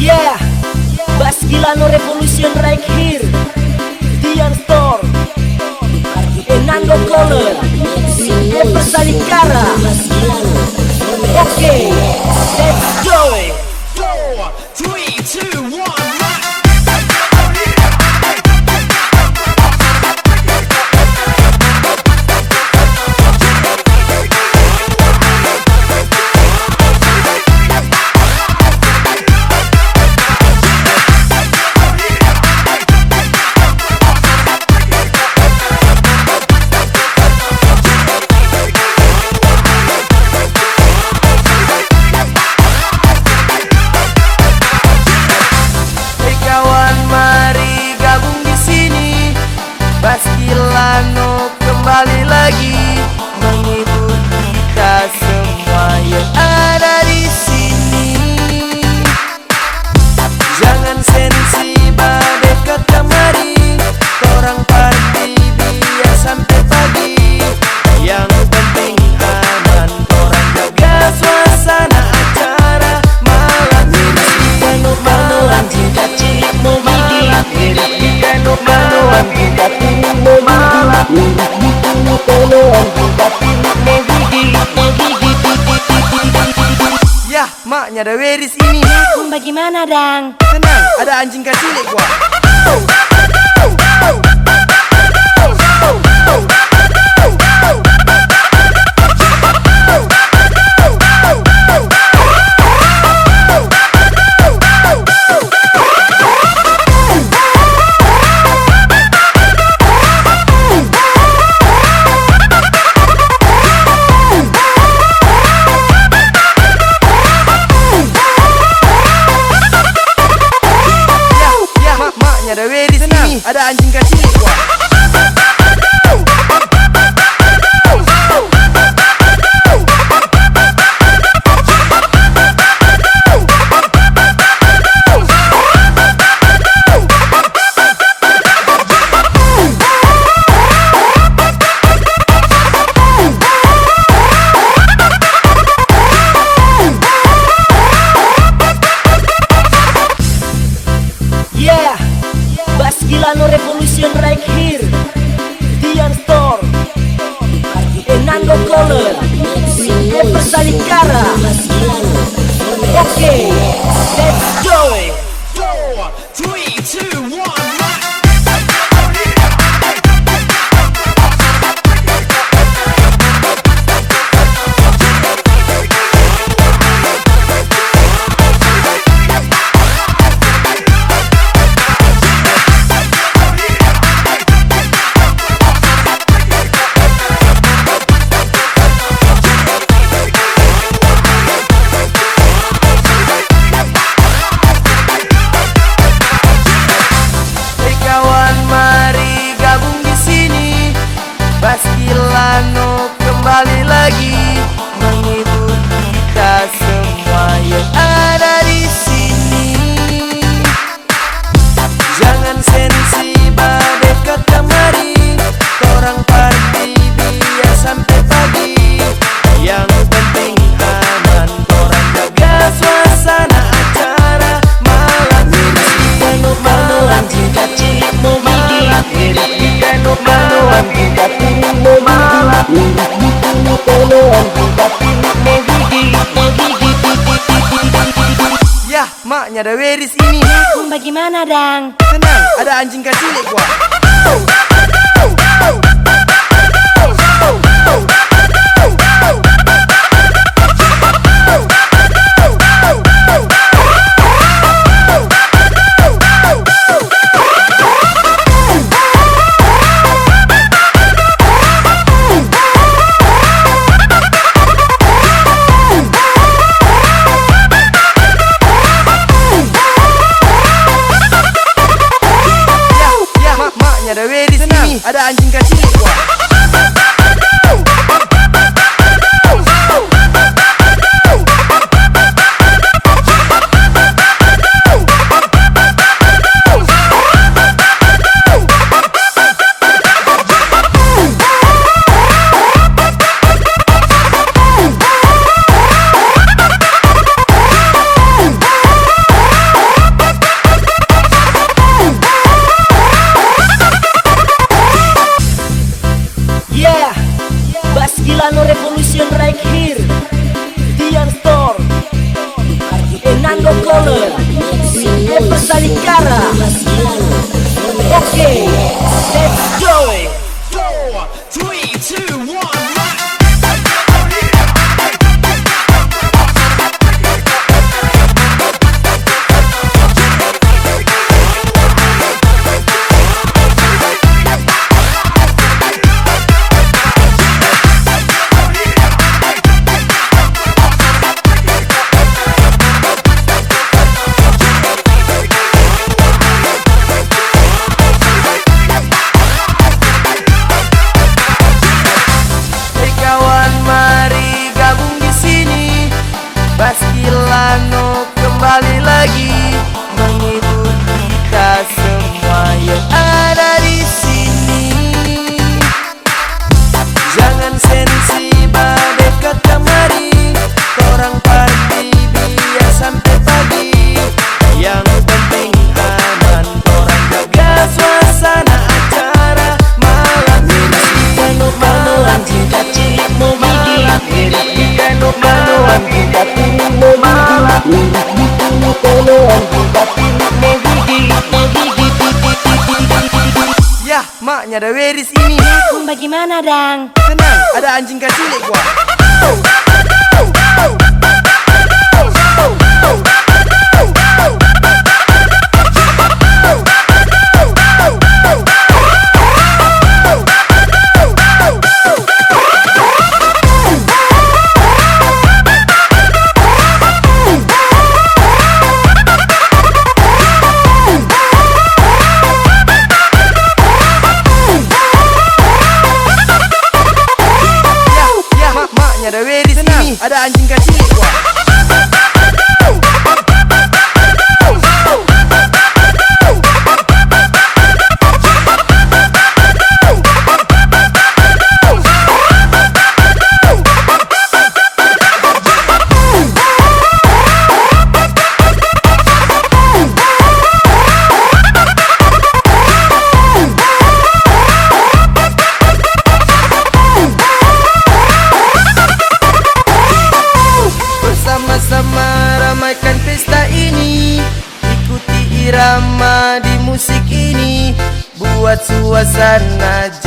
Yeah, Bas Milano Revolution right here. Dian Store Enando Color Eva Salikara. Oke, okay, let's go. maknya ada Weris ini. Um, bagaimana, Dang? Tenang, ada anjing kecil gua. maknya ada weris ini. Bagaimana, Dang? Tenang, ada anjing kecil gua. gimana Dang? Tenang, ada anjing kecilik gua. I don't think I was at